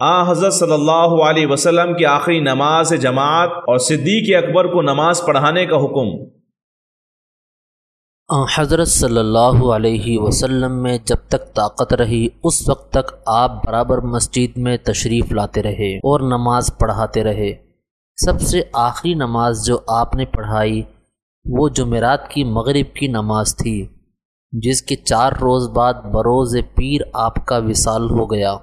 آ حضرت صلی اللہ علیہ وسلم کی آخری نماز جماعت اور صدیق اکبر کو نماز پڑھانے کا حکم۔ حضرت صلی اللہ علیہ وسلم میں جب تک طاقت رہی، اس وقت تک آپ برابر مسجد میں تشریف لاتے رہے اور نماز پڑھاتے رہے۔ سب سے آخری نماز جو آپ نے پڑھائی، وہ جمعرات کی مغرب کی نماز تھی، جس کے چار روز بعد بروز پیر آپ کا وصال ہو گیا۔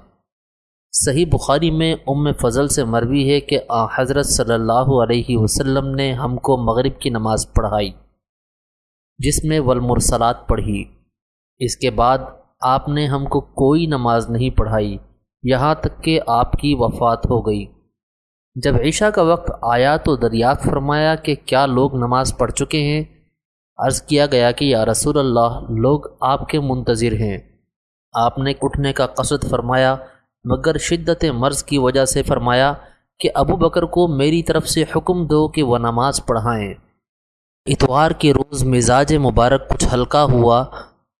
صحیح بخاری میں ام فضل سے مروی ہے کہ آ، حضرت صلی اللہ علیہ وسلم نے ہم کو مغرب کی نماز پڑھائی، جس میں ولمرسلات پڑھی۔ اس کے بعد آپ نے ہم کو کوئی نماز نہیں پڑھائی، یہاں تک کہ آپ کی وفات ہو گئی۔ جب عشاء کا وقت آیا تو دریافت فرمایا کہ کیا لوگ نماز پڑھ چکے ہیں؟ عرض کیا گیا کہ یا رسول اللہ، لوگ آپ کے منتظر ہیں۔ آپ نے اٹھنے کا قصد فرمایا مگر شدت مرض کی وجہ سے فرمایا کہ ابو بکر کو میری طرف سے حکم دو کہ وہ نماز پڑھائیں۔ اتوار کے روز مزاج مبارک کچھ ہلکا ہوا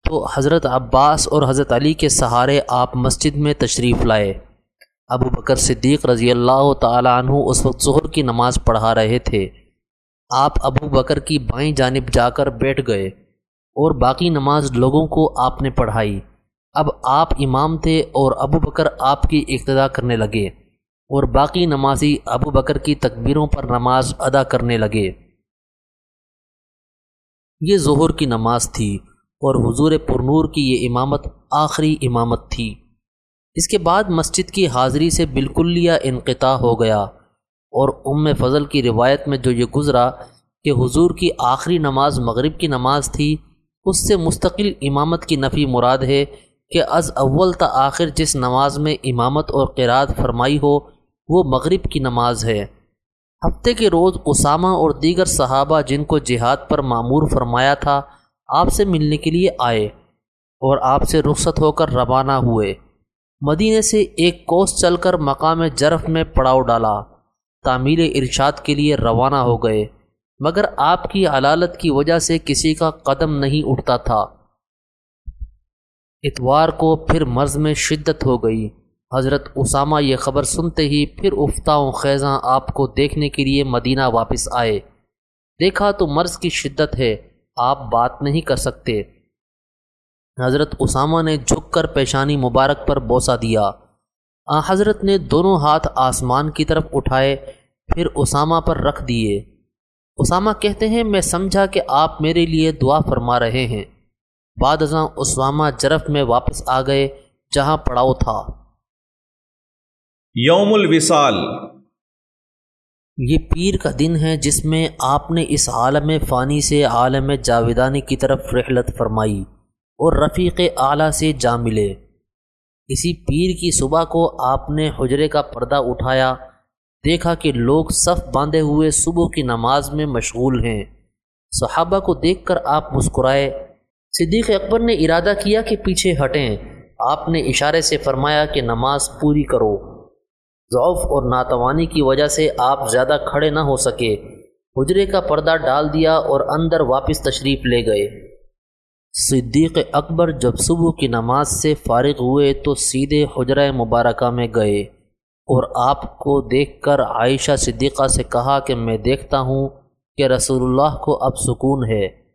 تو حضرت عباس اور حضرت علی کے سہارے آپ مسجد میں تشریف لائے۔ ابو بکر صدیق رضی اللہ تعالیٰ عنہ اس وقت ظہر کی نماز پڑھا رہے تھے۔ آپ ابو بکر کی بائیں جانب جا کر بیٹھ گئے اور باقی نماز لوگوں کو آپ نے پڑھائی۔ اب آپ امام تھے اور ابو بکر آپ کی اقتدا کرنے لگے اور باقی نمازی ابو بکر کی تکبیروں پر نماز ادا کرنے لگے۔ یہ ظہر کی نماز تھی اور حضور پرنور کی یہ امامت آخری امامت تھی۔ اس کے بعد مسجد کی حاضری سے بالکل یا انقطاع ہو گیا اور ام فضل کی روایت میں جو یہ گزرا کہ حضور کی آخری نماز مغرب کی نماز تھی، اس سے مستقل امامت کی نفی مراد ہے کہ از اول تا آخر جس نماز میں امامت اور قراد فرمائی ہو، وہ مغرب کی نماز ہے۔ ہفتے کے روز اسامہ اور دیگر صحابہ جن کو جہاد پر معمور فرمایا تھا، آپ سے ملنے کے لیے آئے اور آپ سے رخصت ہو کر روانہ ہوئے۔ مدینے سے ایک کوس چل کر مقام جرف میں پڑاؤ ڈالا۔ تعمیل ارشاد کے لیے روانہ ہو گئے۔ مگر آپ کی علالت کی وجہ سے کسی کا قدم نہیں اٹھتا تھا۔ اتوار کو پھر مرض میں شدت ہو گئی۔ حضرت اسامہ یہ خبر سنتے ہی پھر افتاؤں خیزاں آپ کو دیکھنے کے لیے مدینہ واپس آئے۔ دیکھا تو مرض کی شدت ہے، آپ بات نہیں کر سکتے۔ حضرت اسامہ نے جھک کر پیشانی مبارک پر بوسا دیا۔ آ، حضرت نے دونوں ہاتھ آسمان کی طرف اٹھائے، پھر اسامہ پر رکھ دیے۔ اسامہ کہتے ہیں، میں سمجھا کہ آپ میرے لیے دعا فرما رہے ہیں۔ بعد ازاں اسامہ جرف میں واپس آ گئے جہاں پڑاؤ تھا۔ یوم الوصال۔ یہ پیر کا دن ہے جس میں آپ نے اس عالم فانی سے عالم جاویدانی کی طرف رحلت فرمائی اور رفیق اعلیٰ سے جا ملے۔ اسی پیر کی صبح کو آپ نے حجرے کا پردہ اٹھایا دیکھا کہ لوگ صف باندھے ہوئے صبح کی نماز میں مشغول ہیں۔ صحابہ کو دیکھ کر آپ مسکرائے۔ صدیق اکبر نے ارادہ کیا کہ پیچھے ہٹیں۔ آپ نے اشارے سے فرمایا کہ نماز پوری کرو۔ ضعف اور ناتوانی کی وجہ سے آپ زیادہ کھڑے نہ ہو سکے۔ حجرے کا پردہ ڈال دیا اور اندر واپس تشریف لے گئے۔ صدیق اکبر جب صبح کی نماز سے فارغ ہوئے تو سیدھے حجرہ مبارکہ میں گئے اور آپ کو دیکھ کر عائشہ صدیقہ سے کہا کہ میں دیکھتا ہوں کہ رسول اللہ کو اب سکون ہے۔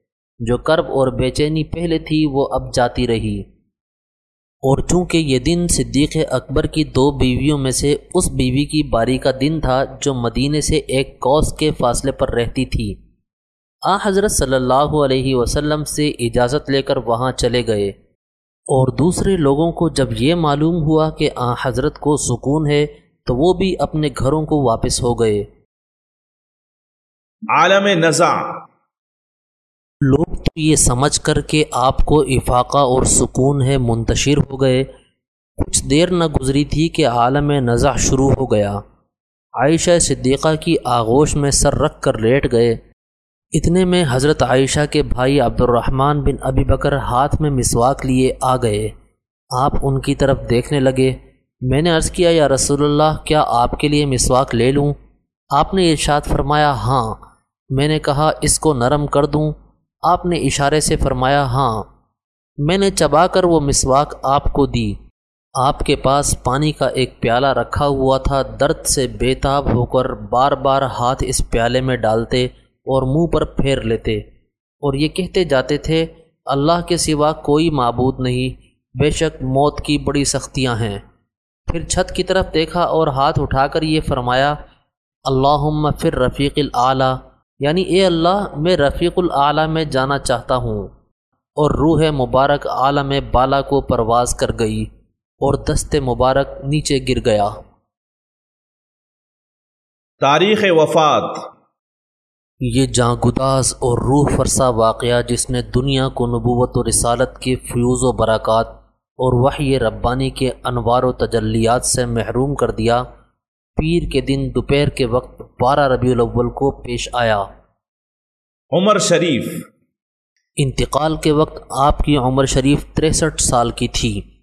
جو کرب اور بے چینی پہلے تھی وہ اب جاتی رہی۔ اور چونکہ یہ دن صدیق اکبر کی دو بیویوں میں سے اس بیوی کی باری کا دن تھا جو مدینے سے ایک کوس کے فاصلے پر رہتی تھی۔ آ حضرت صلی اللہ علیہ وسلم سے اجازت لے کر وہاں چلے گئے۔ اور دوسرے لوگوں کو جب یہ معلوم ہوا کہ آ حضرت کو سکون ہے تو وہ بھی اپنے گھروں کو واپس ہو گئے۔ عالم نزا یہ سمجھ کر کہ آپ کو افاقہ اور سکون ہے منتشر ہو گئے۔ کچھ دیر نہ گزری تھی کہ عالم نزع شروع ہو گیا۔ عائشہ صدیقہ کی آغوش میں سر رکھ کر لیٹ گئے۔ اتنے میں حضرت عائشہ کے بھائی عبد الرحمن بن ابی بکر ہاتھ میں مسواک لیے آ گئے۔ آپ ان کی طرف دیکھنے لگے۔ میں نے عرض کیا، یا رسول اللہ، کیا آپ کے لیے مسواک لے لوں؟ آپ نے ارشاد فرمایا ہاں۔ میں نے کہا، اس کو نرم کر دوں۔ آپ نے اشارے سے فرمایا ہاں میں نے چبا کر وہ مسواک آپ کو دی۔ آپ کے پاس پانی کا ایک پیالہ رکھا ہوا تھا، درد سے بےتاب ہو کر بار بار ہاتھ اس پیالے میں ڈالتے اور منہ پر پھیر لیتے۔ اور یہ کہتے جاتے تھے، اللہ کے سوا کوئی معبود نہیں، بے شک موت کی بڑی سختیاں ہیں۔ پھر چھت کی طرف دیکھا اور ہاتھ اٹھا کر یہ فرمایا اللہ پھر رفیق العلیٰ یعنی اے اللہ میں رفیق العلیٰ میں جانا چاہتا ہوں اور روح مبارک عالم بالا کو پرواز کر گئی اور دست مبارک نیچے گر گیا۔ تاریخ وفات۔ یہ جاں گداز اور روح فرسا واقعہ جس نے دنیا کو نبوت و رسالت کے فیوز و برکات اور وحی ربانی کے انوار و تجلیات سے محروم کر دیا پیر کے دن دوپہر کے وقت بارہ ربیع الاول کو پیش آیا۔ عمر شریف۔ انتقال کے وقت آپ کی عمر شریف تریسٹھ سال کی تھی۔